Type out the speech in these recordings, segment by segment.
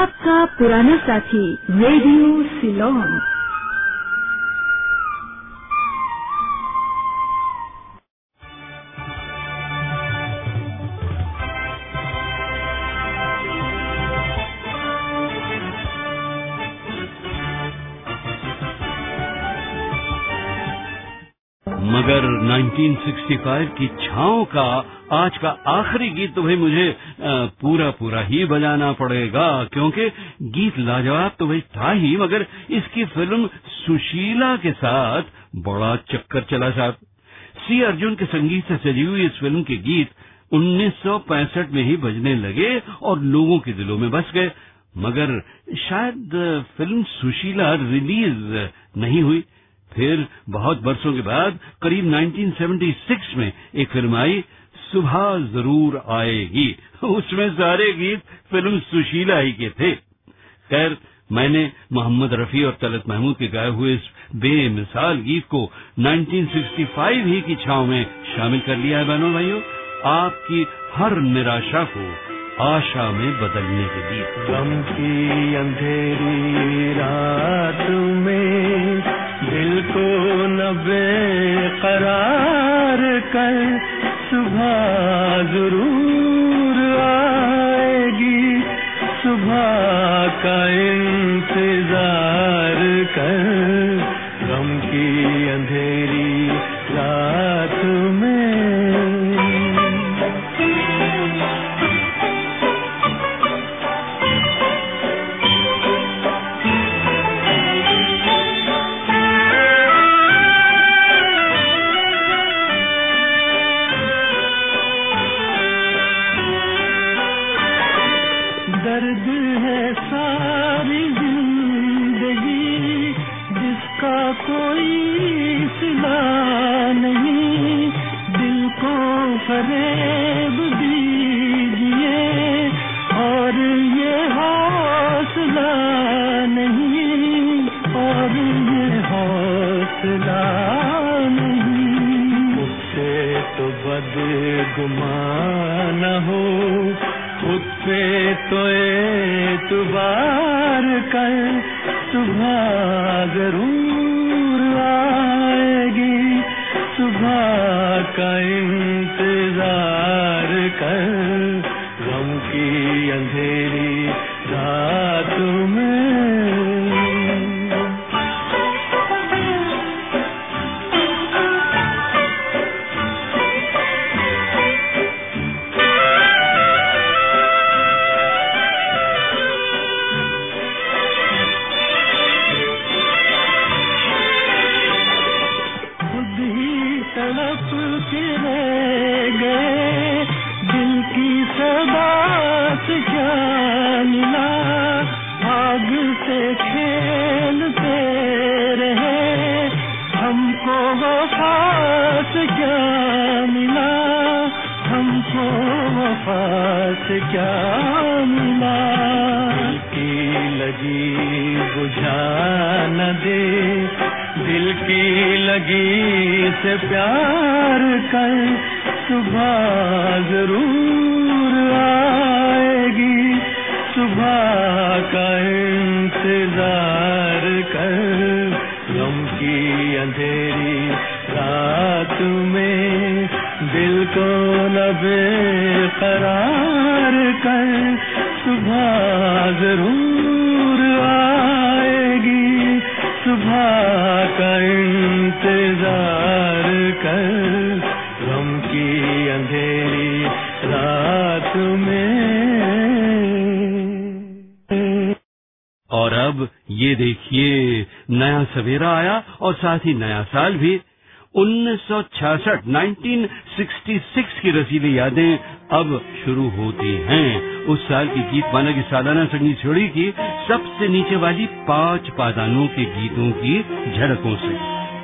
आपका पुराना साथी रेडियो सिलोन। 1965 की छाओ का आज का आखिरी गीत तो भाई मुझे पूरा पूरा ही बजाना पड़ेगा, क्योंकि गीत लाजवाब तो भाई था ही, मगर इसकी फ़िल्म सुशीला के साथ बड़ा चक्कर चला साहब। सी अर्जुन के संगीत से सजी हुई इस फ़िल्म के गीत 1965 में ही बजने लगे और लोगों के दिलों में बस गए, मगर शायद फ़िल्म सुशीला रिलीज़ नहीं हुई। फिर बहुत वर्षों के बाद, करीब 1976 में एक फ़िल्म आई सुबह ज़रूर आएगी। उसमें सारे गीत फ़िल्म सुशीला ही के थे। खैर, मैंने मोहम्मद रफी और तलत महमूद के गाए हुए इस बेमिसाल गीत को 1965 ही की छाव में शामिल कर लिया है, बहनों भाइयों। आपकी हर निराशा को आशा में बदलने के लिए। गम की अंधेरी रात में दिल को न बेकरार कर सुबह ज़रूर आएगी। सुबह का इंतज़ार कर। पे तो एतबार कर सुबह ज़रूर आएगी। सुबह का इंतज़ार कर का इंतज़ार कर, गम की अंधेरी रात में दिल को न बेकरार कर, सुबह ज़रूर ये देखिए, नया सवेरा आया और साथ ही नया साल भी। 1966 1966 की रसीली यादें अब शुरू होती हैं। उस साल की गीत माना की सालाना संगीत छोड़ी की सबसे नीचे वाली पाँच पादानों के गीतों की झड़कों से।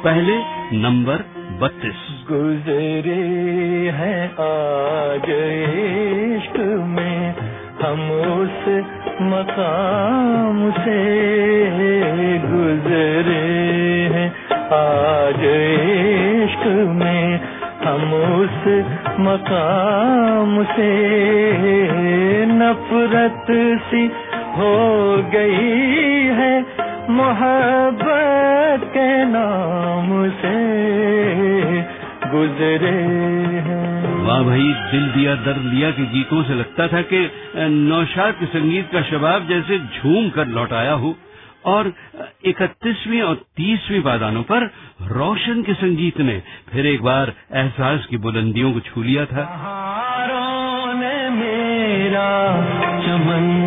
पहले नंबर बत्तीस। गुजरे हैं आज इश्क में, हम उस मकाम से गुजरे हैं। आज इश्क में हम उस मकाम से नफरत सी हो गई है। मोहब्बत के नाम से गुजरे हैं। वाह भाई, दिल दिया दर लिया के गीतों से लगता था कि नौशाद के संगीत का शबाब जैसे झूम कर लौट आया हो। और इकतीसवीं और तीसवीं पादानों पर रोशन के संगीत ने फिर एक बार एहसास की बुलंदियों को छू लिया था। ने मेरा चमन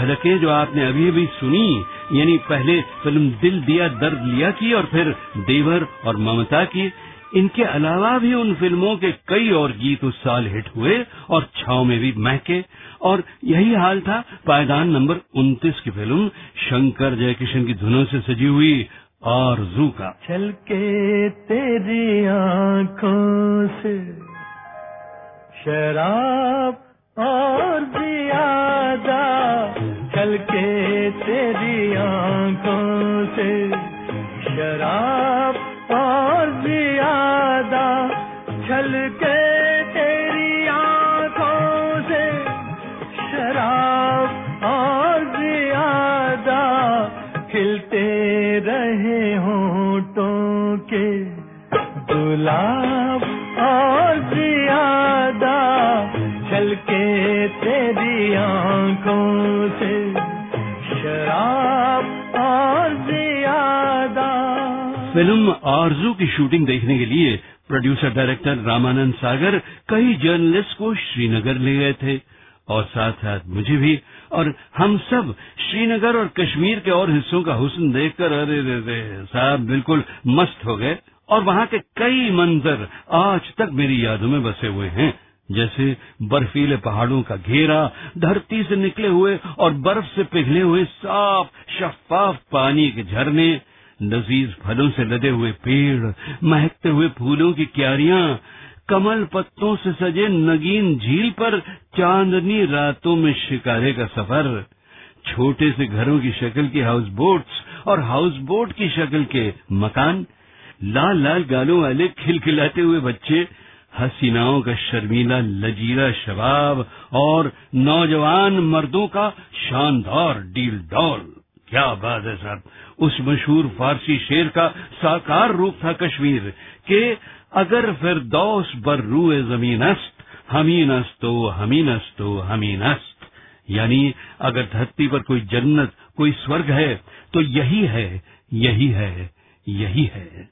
झलकें जो आपने अभी अभी सुनी, यानी पहले फ़िल्म दिल दिया, दर्द लिया की और फिर देवर और ममता की, इनके अलावा भी उन फ़िल्मों के कई और गीत उस साल हिट हुए और छाव में भी महके। और यही हाल था पायदान नंबर 29 की फ़िल्म, शंकर जयकिशन की धुनों से सजी हुई और जू का छलके तेरी आँखों से शराब और ज़्यादा छलके तेरी आँखों से शराब और ज़्यादा छलके तेरी आँखों से शराब और ज़्यादा खिलते रहे होठों के गुलाब आँखों से शराब और ज़्यादा। फ़िल्म आरज़ू की शूटिंग देखने के लिए प्रोड्यूसर डायरेक्टर रामानंद सागर कई जर्नलिस्ट को श्रीनगर ले गए थे। और साथ साथ मुझे भी और हम सब श्रीनगर और कश्मीर के और हिस्सों का हुस्न देखकर अरे रे रे, साहब बिल्कुल मस्त हो गए। और वहाँ के कई मंजर आज तक मेरी यादों में बसे हुए हैं। जैसे बर्फीले पहाड़ों का घेरा, धरती से निकले हुए और बर्फ़ से पिघले हुए साफ़, शफाफ पानी के झरने, लजीज फलों से लदे हुए पेड़, महकते हुए फूलों की क्यारियाँ, कमल पत्तों से सजे नगीन झील पर चांदनी रातों में शिकारे का सफ़र, छोटे से घरों की शक्ल की हाउस बोट्स और हाउस बोट की शक्ल के मकान लाल लाल गालों वाले खिलखिलाते हुए बच्चे हसीनाओं का शर्मीला लजीला शबाब और नौजवान मर्दों का शानदार डील डॉल क्या बात है साहब। उस मशहूर फारसी शेर का साकार रूप था कश्मीर के अगर फिर दौस बर रूए ज़मीन अस्त, हमीन अस्तो हमीन अस्तो हमीन अस्त। यानी अगर धरती पर कोई जन्नत, कोई स्वर्ग है तो यही है यही है यही है।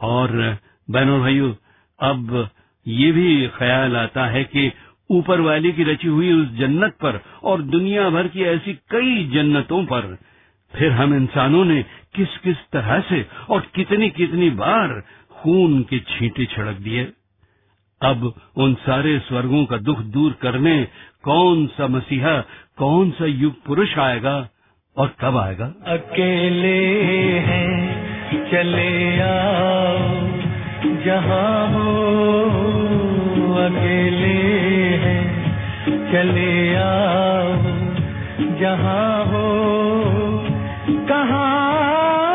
और बहनों भाइयों अब ये भी ख्याल आता है कि ऊपर वाले की रची हुई उस जन्नत पर और दुनिया भर की ऐसी कई जन्नतों पर, फिर हम इंसानों ने किस किस तरह से और कितनी कितनी बार खून के छींटे छिड़क दिए। अब उन सारे स्वर्गों का दुख दूर करने कौन सा मसीहा, कौन सा युग पुरुष आएगा और कब आएगा? अकेले हैं, चले आओ। जहाँ हो अकेले हैं, चले आओ। जहाँ हो कहाँ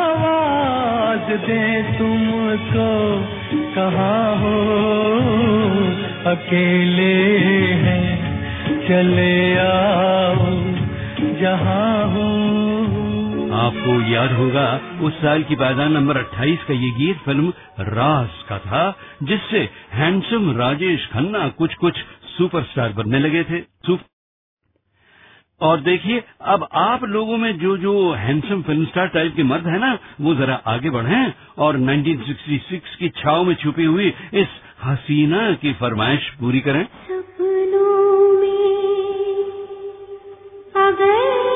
आवाज़ दे तुमको, कहाँ हो अकेले हैं, चले आओ। जहाँ हो आपको याद होगा, उस साल की पायदान नंबर 28 का ये गीत फ़िल्म रास का था, जिससे हैंडसम राजेश खन्ना कुछ कुछ सुपरस्टार बनने लगे थे। और देखिए, अब आप लोगों में जो जो हैंडसम फ़िल्म स्टार टाइप के मर्द है ना, वो जरा आगे बढ़ें और 1966 की छाव में छुपी हुई इस हसीना की फरमाइश पूरी करें। सपनों में अगर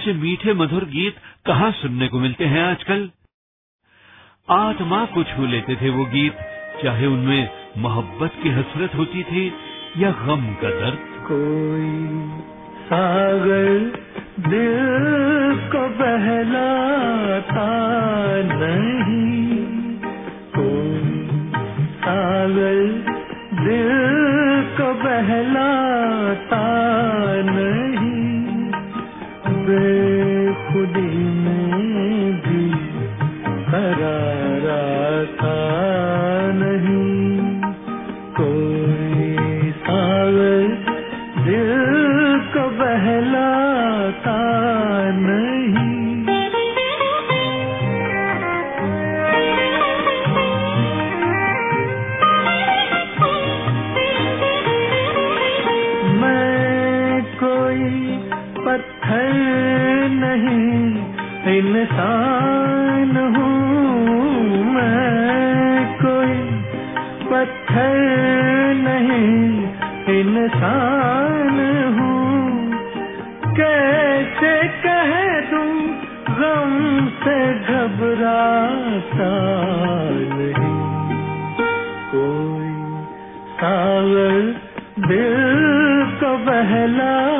ऐसे मीठे मधुर गीत कहाँ सुनने को मिलते हैं आजकल? आत्मा को छू लेते थे वो गीत, चाहे उनमें मोहब्बत की हसरत होती थी या गम का दर्द। कोई सागर दिल को बहलाता नहीं। कोई सागर दिल को बहलाता है नहीं, इंसान हूँ मैं कोई पत्थर नहीं, इंसान हूँ। कैसे कह दू गम से घबराता नहीं? कोई सागर दिल को बहला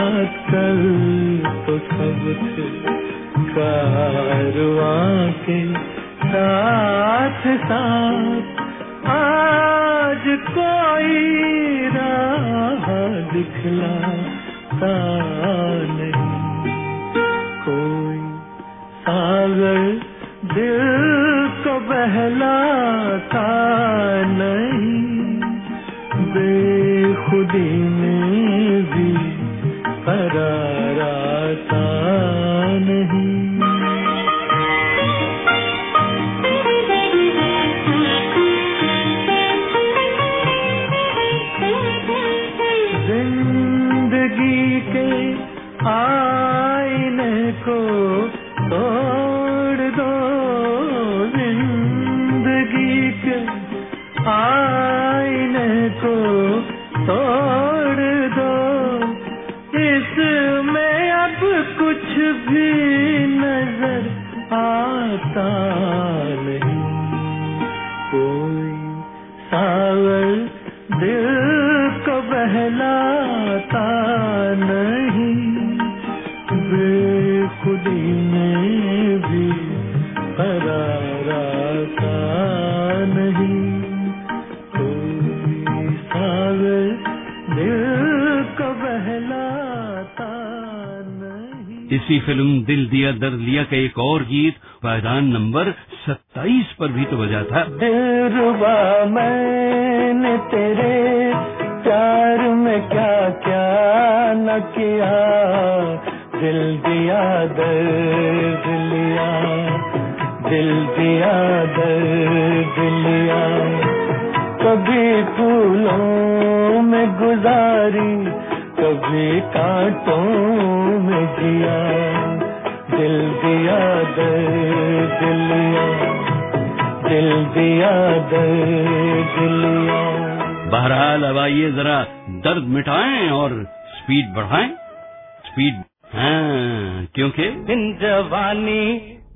कारवां के साथ साथ आज कोई राह दिखलाता नहीं। कोई सागर दिल को बहलाता नहीं। बेखुदी में भी कराराता इसी फ़िल्म दिल दिया दर लिया का एक और गीत पायदान नंबर 27 पर भी तो बजा था। दिलरुबा मैंने तेरे प्यार में क्या क्या न किया? दिल दिया दर्द लिया, दिल दिया दर्द लिया। कभी फूलों में गुजारी कभी कांटों में जिया दिल दिया दर्द लिया दिल दिया दर्द लिया बहरहाल अब आइए जरा दर्द मिटाएँ और स्पीड बढ़ाएँ। स्पीड हाँ क्योंकि इन जवानी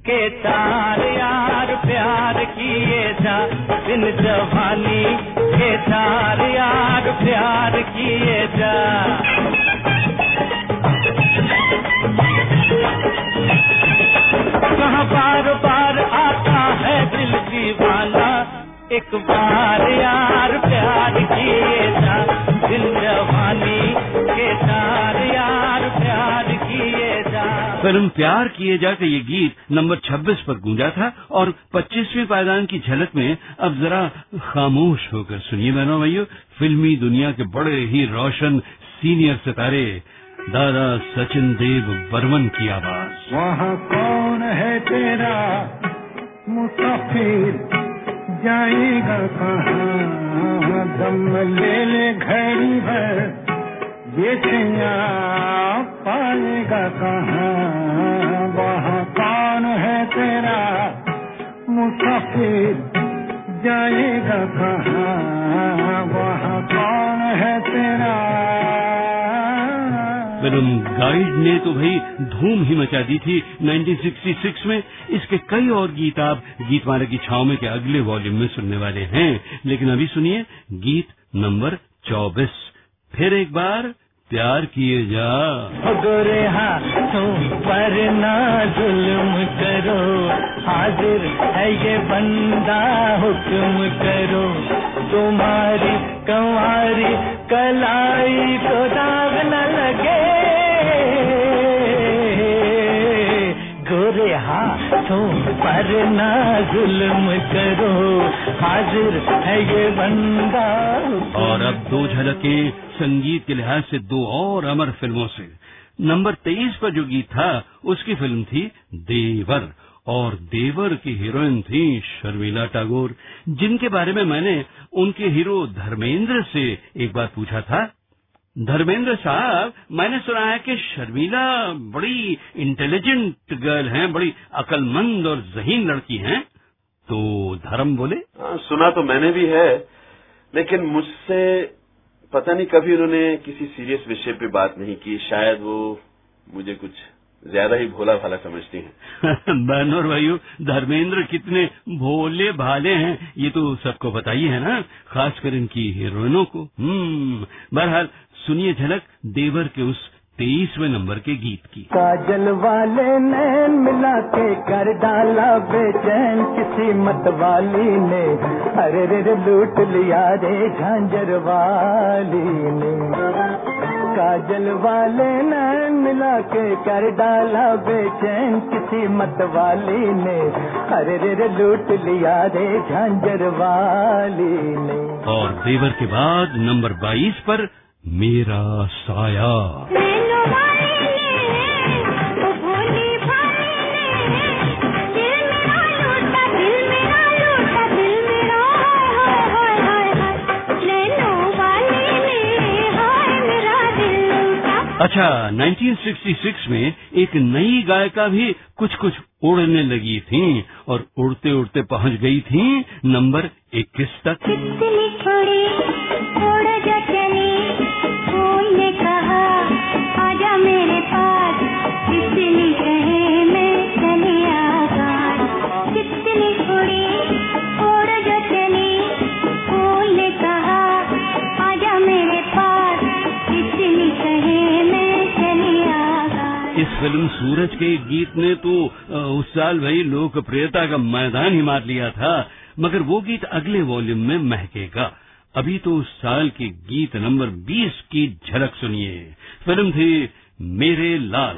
के तार यार प्यार किए जा। इन जवानी के तार यार प्यार किए जा। कहाँ बार बार आता है दिल दीवाना। एक बार यार प्यार किए जा। दिल जवानी के फ़िल्म प्यार किए जा के ये गीत नंबर 26 पर गूंजा था और 25वीं पायदान की झलक में अब जरा खामोश होकर सुनिए बहनों भाइयों, फिल्मी दुनिया के बड़े ही रोशन सीनियर सितारे, दादा सचिन देव बर्मन की आवाज़। वहाँ कौन है तेरा मुसाफिर? जाएगा कहाँ? दम ले ले घड़ी भर। ये छैया पाएगा कहाँ? वहाँ कौन है तेरा मुसाफिर? जाएगा कहाँ? वहाँ कौन है तेरा? फ़िल्म गाइड ने तो भाई धूम ही मचा दी थी 1966 में। इसके कई और गीत आप गीतमाला की छाव में के अगले वॉल्यूम में सुनने वाले हैं। लेकिन अभी सुनिए गीत नंबर 24 फिर एक बार प्यार किए जा। गोरे हाथों पर ना जुल्म करो, हाजिर है ये बंदा हुक्म करो। तुम्हारी कंवारी कलाई तो दाग न लगे हाथ हाथों पर ना जुल्म करो, हाजिर है ये बंदा और अब दो झलके संगीत के लिहाज से दो और अमर फ़िल्मों से। नंबर तेईस पर जो गीत था, उसकी फ़िल्म थी देवर, और देवर की हीरोइन थी शर्मिला टैगोर, जिनके बारे में मैंने उनके हीरो धर्मेंद्र से एक बार पूछा था धर्मेंद्र साहब मैंने सुना है कि शर्मिला बड़ी इंटेलिजेंट गर्ल हैं बड़ी अकलमंद और जहीन लड़की हैं। तो धर्म बोले? हाँ, सुना तो मैंने भी है लेकिन मुझसे पता नहीं कभी उन्होंने किसी सीरियस विषय पे बात नहीं की। शायद वो मुझे कुछ ज़्यादा ही भोला भाला समझती हैं। बहनों और भाइयों धर्मेंद्र कितने भोले भाले हैं ये तो सबको बताइए ही है ना खासकर इनकी हीरोइनों को। हम्म बहरहाल सुनिए झलक देवर के उस तेईसवें नंबर के गीत की। काजल वाले नैन मिला के कर डाला बेचैन किसी मत वाली ने। अरे रे रे लूट लिया रे झांझर वाली ने। काजल वाले नैन मिला के कर डाला बेचैन किसी मत वाली ने। अरे रे रे लूट लिया रे झांझर वाली ने। और देवर के बाद नंबर बाईस पर मेरा साया। नैनो वाले ने वो भोली भाले ने दिल मेरा लूटा दिल मेरा लूटा दिल मेरा हाय हाय हाय हाय। नैनो वाले ने हाय मेरा दिल लूटा। अच्छा 1966 में एक नई गायिका भी कुछ कुछ उड़ने लगी थी और उड़ते उड़ते पहुँच गई थी नंबर 21 तक। कितनी छोड़ फ़िल्म सूरज के गीत ने तो उस साल वही लोकप्रियता का मैदान ही मार लिया था, मगर वो गीत अगले वॉल्यूम में महकेगा। अभी तो उस साल के गीत नंबर 20 की झलक सुनिए। फ़िल्म थी मेरे लाल।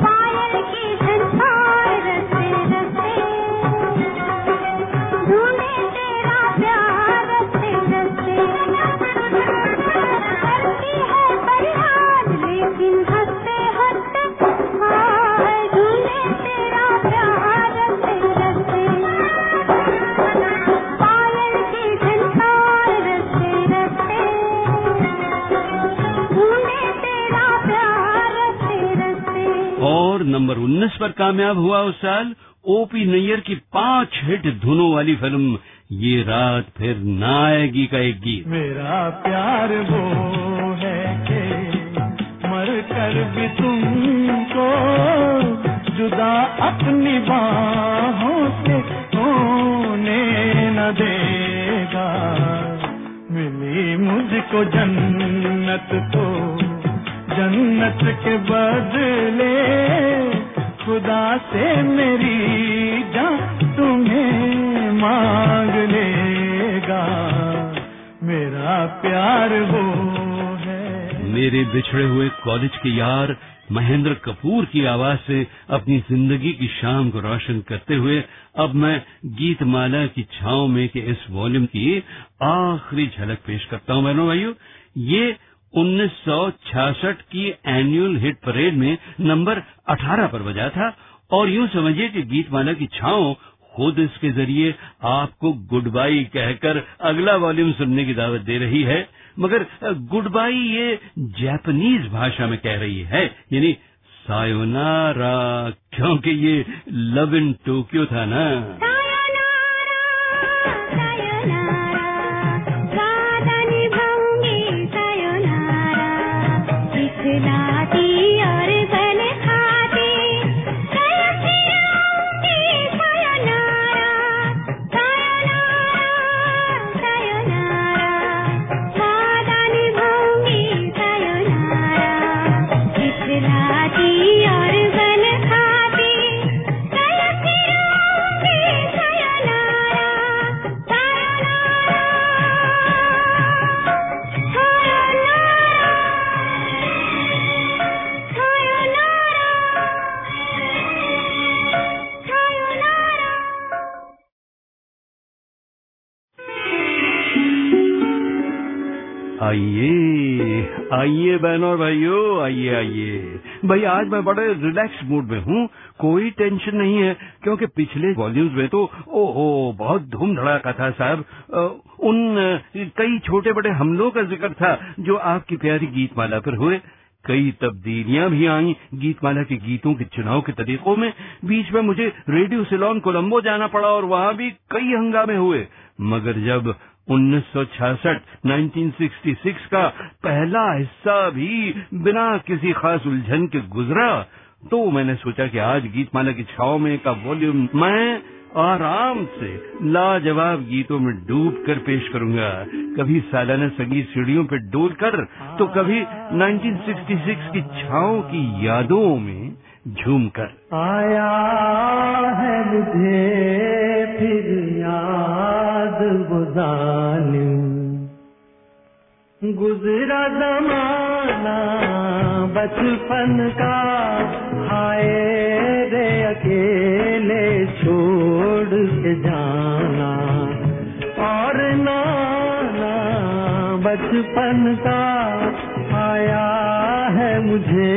नंबर 19 पर कामयाब हुआ उस साल ओपी नैयर की पाँच हिट धुनों वाली फ़िल्म, ये रात फिर ना आएगी का एक गीत। मेरा प्यार वो है कि मर कर भी तुमको जुदा अपनी बाहों से होने न देगा। मिली मुझको जन्नत तो जन्नत के बदले खुदा से मेरी जान तुम्हें मांग लेगा। मेरा प्यार वो है। मेरे बिछड़े हुए कॉलेज के यार महेंद्र कपूर की आवाज़ से अपनी ज़िंदगी की शाम को रोशन करते हुए अब मैं गीतमाला की छाव में के इस वॉल्यूम की आखिरी झलक पेश करता हूँ। बहनों भाइयों, ये 1966 की एनुअल हिट परेड में नंबर 18 पर बजा था। और यूँ समझिए कि गीतमाला की छाओ खुद इसके ज़रिए आपको गुड बाई कहकर अगला वॉल्यूम सुनने की दावत दे रही है। मगर गुड बाई ये जापानीज भाषा में कह रही है। यानी, सायोनारा, क्योंकि ये लव इन टोक्यो था ना। आइए आइए बहनों और भाइयों, आइए आइए। भाई, आज मैं बड़े रिलैक्स मूड में हूँ, कोई टेंशन नहीं है, क्योंकि पिछले वॉल्यूम्स में तो ओहो, बहुत धूम धड़ाका था साहब। उन, कई छोटे बड़े हमलों का ज़िक्र था, जो आपकी प्यारी गीतमाला पर हुए। कई तब्दीलियाँ भी आई, गीतमाला के गीतों के चुनाव के तरीकों में। बीच में मुझे रेडियो सिलोन कोलंबो जाना पड़ा और वहाँ भी कई हंगामे हुए। मगर जब 1966 1966 का पहला हिस्सा भी बिना किसी खास उलझन के गुजरा तो मैंने सोचा कि आज गीतमाला की छाव में का वॉल्यूम मैं आराम से लाजवाब गीतों में डूब कर पेश करूँगा। कभी सालाना संगीत सीढ़ियों पे डोल कर तो कभी 1966 की छाओ की यादों में झूम कर आया है मुझे फिर याद जालिम गुजरा जमाना बचपन का, हाय रे अकेले छोड़ के जाना। और नाना बचपन का मुझे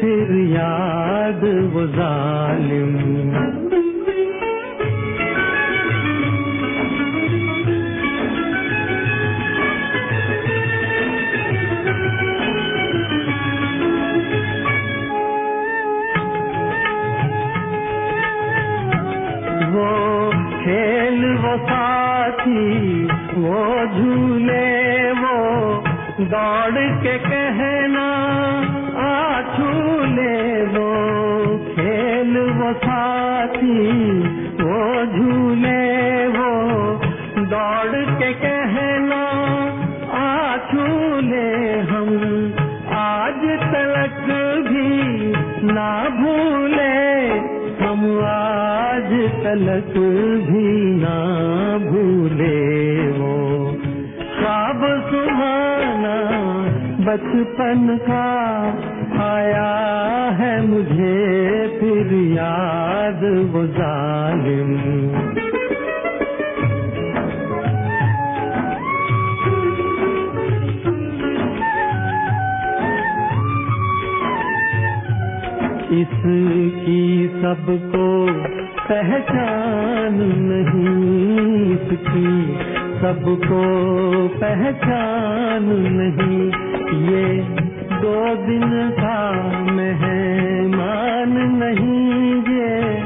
फिर याद वो जालिम। वो खेल वो झूले वो दौड़ के कहना तलक भी ना भूले वो। ख्वाब सुहाना बचपन का आया है मुझे फिर याद वो जालिम। इसकी सबको पहचान नहीं इसकी। सबको पहचान नहीं। ये दो दिन का मेहमान नहीं ये।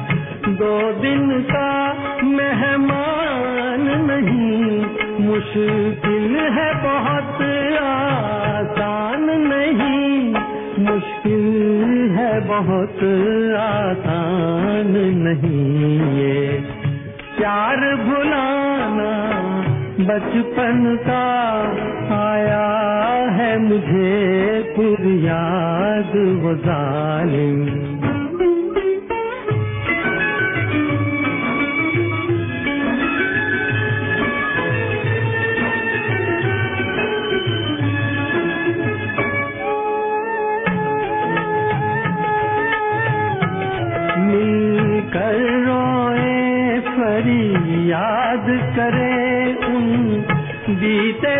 दो दिन का मेहमान नहीं। मुश्किल बहुत आसान नहीं ये। प्यार भुलाना बचपन का आया है मुझे फिर याद, वो जालिम।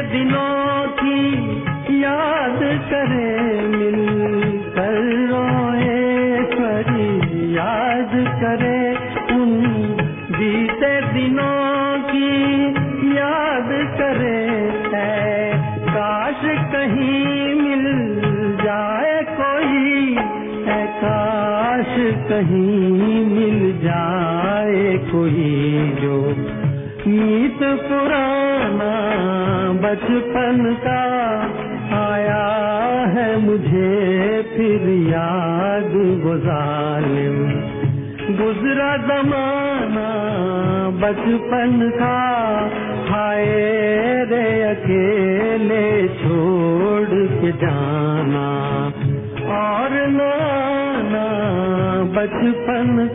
दिनों की याद करे, मिलकर रोए फरियाद करे। उन बीते दिनों की याद करे है काश कहीं मिल जाए कोई है काश कहीं मिल जाए कोई। बचपन का आया है मुझे फिर याद वो जालिम। गुजरा जमाना बचपन का हाय रे अकेले छोड़ के जाना। और नाना बचपन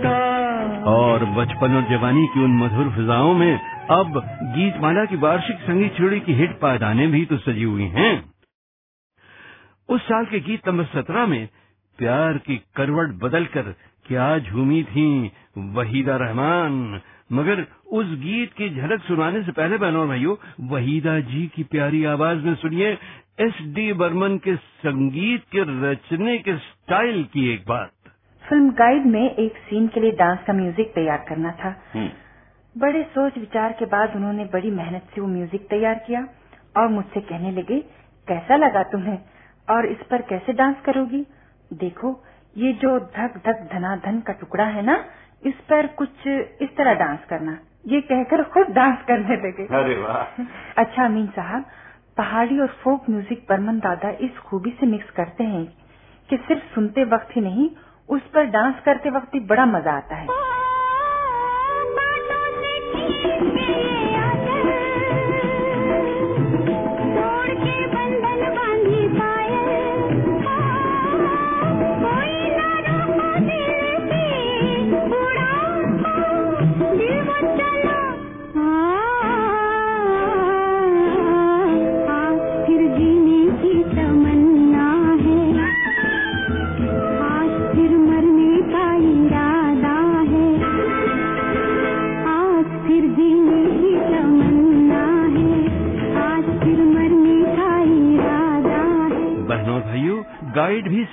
और बचपन और जवानी की उन मधुर फिजाओं में अब गीतमाला की वार्षिक संगीत छिड़ी की हिट पायदानें भी तो सजी हुई हैं। उस साल के गीत नंबर सत्रह में प्यार की करवट बदलकर क्या झूमी थी, वहीदा रहमान। मगर उस गीत की झलक सुनाने से पहले बहनों भाइयों, वहीदा जी की प्यारी आवाज़ में सुनिए एस डी बर्मन के संगीत के रचने के स्टाइल की एक बात। फ़िल्म गाइड में एक सीन के लिए डांस का म्यूज़िक तैयार करना था। बड़े सोच विचार के बाद उन्होंने बड़ी मेहनत से वो म्यूज़िक तैयार किया और मुझसे कहने लगे कैसा लगा तुम्हें? और इस पर कैसे डांस करोगी? देखो ये जो धक धक धनाधन का टुकड़ा है ना इस पर कुछ इस तरह डांस करना। ये कहकर खुद डांस करने लगे। अरे वाह। अच्छा अमीन साहब पहाड़ी और फोक म्यूज़िक बर्मन दादा इस खूबी से मिक्स करते हैं कि सिर्फ़ सुनते वक्त ही नहीं उस पर डांस करते वक्त भी बड़ा मज़ा आता है।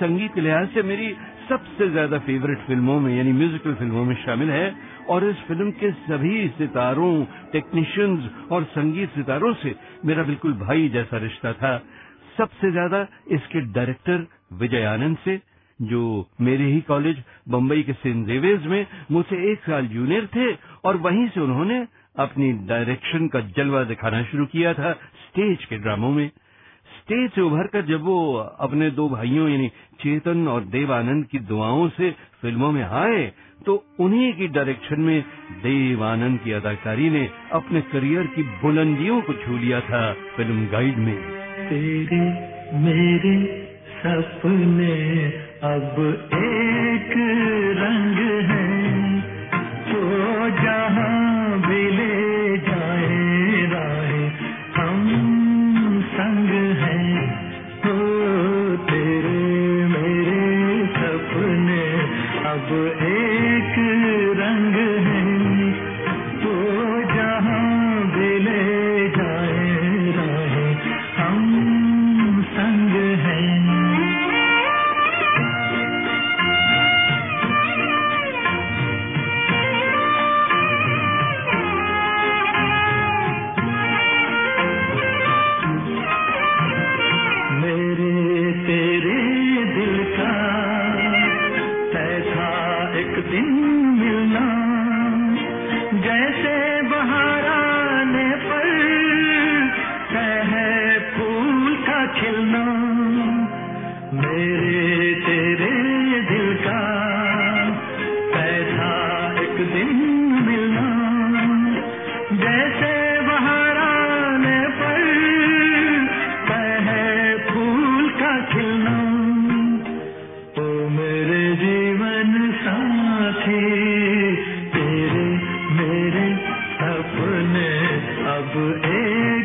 संगीत के लिहाज से मेरी सबसे ज़्यादा फेवरेट फ़िल्मों में, यानी म्यूजिकल फ़िल्मों में शामिल है। और इस फ़िल्म के सभी सितारों टेक्नीशियंस और संगीत सितारों से मेरा बिल्कुल भाई जैसा रिश्ता था। सबसे ज़्यादा इसके डायरेक्टर विजय आनंद से, जो मेरे ही कॉलेज बम्बई के सेंट जेवियर्स में मुझसे एक साल जूनियर थे और वहीं से उन्होंने अपनी डायरेक्शन का जलवा दिखाना शुरू किया था स्टेज के ड्रामों में। स्टेज से उभर कर जब वो अपने दो भाइयों, यानी चेतन और देवानंद की दुआओं से फ़िल्मों में आए तो उन्हीं की डायरेक्शन में देवानंद की अदाकारी ने अपने करियर की बुलंदियों को छू लिया था फ़िल्म गाइड में। तेरे मेरे सपने अब एक रंग है तो जहाँ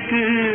एक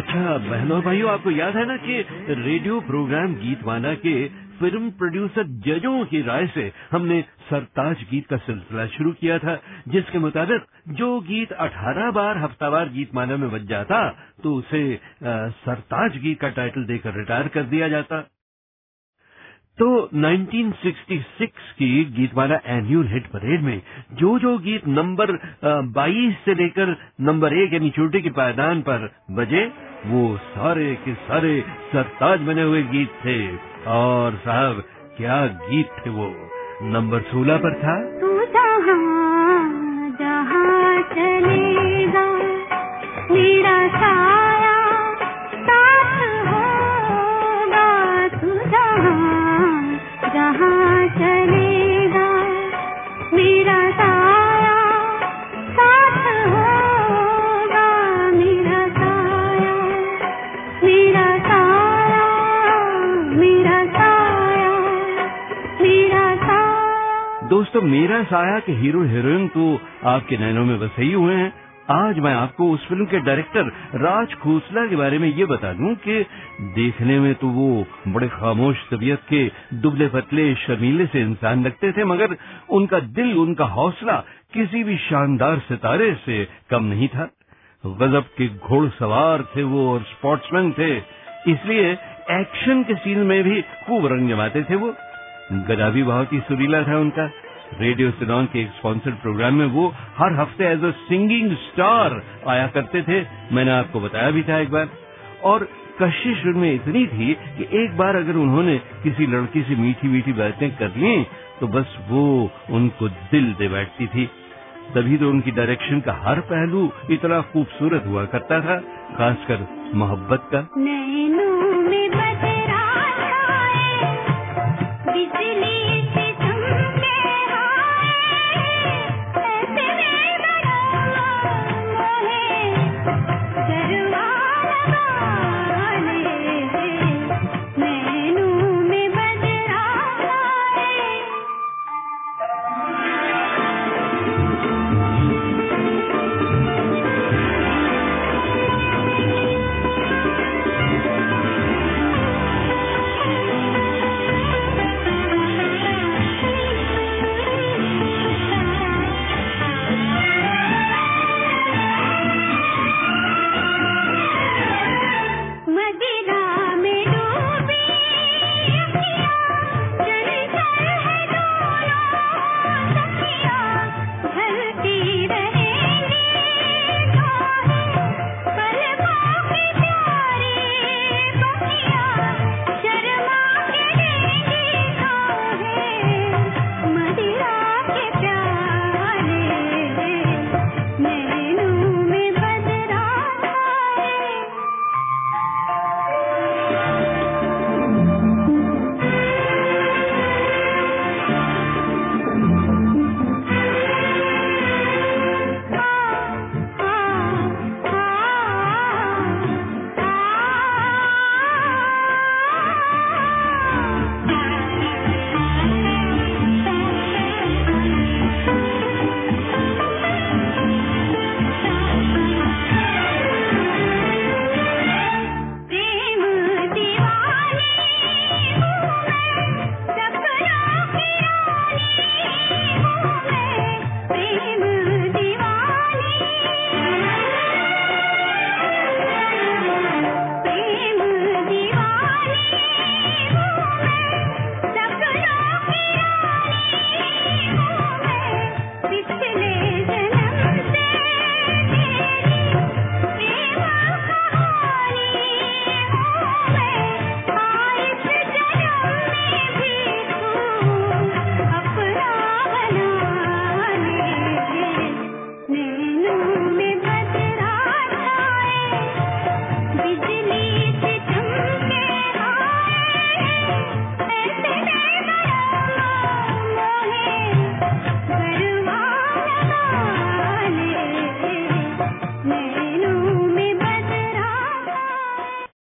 अच्छा बहनों और भाइयों आपको याद है ना कि रेडियो प्रोग्राम गीतवाना के फ़िल्म प्रोड्यूसर जजों की राय से हमने सरताज गीत का सिलसिला शुरू किया था जिसके मुताबिक जो गीत 18 बार हफ्तावार गीतमाला में बज जाता तो उसे आ, सरताज गीत का टाइटल देकर रिटायर कर दिया जाता। तो 1966 की गीतमाला एनुअल हिट परेड में जो जो गीत नंबर 22 से लेकर नंबर एक यानी चोटी के पायदान पर बजे, वो सारे के सारे सरताज बने हुए गीत थे। और साहब, क्या गीत थे वो? नंबर 16 पर था। तू जहाँ जहाँ चलेगा मेरा साथ दोस्तों मेरा साया के हीरो हीरोइन तो आपके नैनों में बसे ही हुए हैं। आज मैं आपको उस फ़िल्म के डायरेक्टर राज खोसला के बारे में ये बता दूँ कि देखने में तो वो बड़े खामोश तबीयत के दुबले पतले शर्मीले से इंसान लगते थे, मगर उनका दिल, उनका हौसला किसी भी शानदार सितारे से कम नहीं था। गजब के घोड़सवार थे वो और स्पोर्ट्समैन थे, इसलिए एक्शन के सीन में भी खूब रंग जमाते थे वो। गदा भी बहुत ही सुरीला था उनका। रेडियो सिलोन के एक स्पॉन्सर्ड प्रोग्राम में वो हर हफ़्ते एज अ सिंगिंग स्टार आया करते थे। मैंने आपको बताया भी था एक बार। और कशिश उनमें इतनी थी कि एक बार अगर उन्होंने किसी लड़की से मीठी मीठी बातें कर ली तो बस वो उनको दिल दे बैठती थी। तभी तो उनकी डायरेक्शन का हर पहलू इतना खूबसूरत हुआ करता था, खासकर मोहब्बत का। नैनों में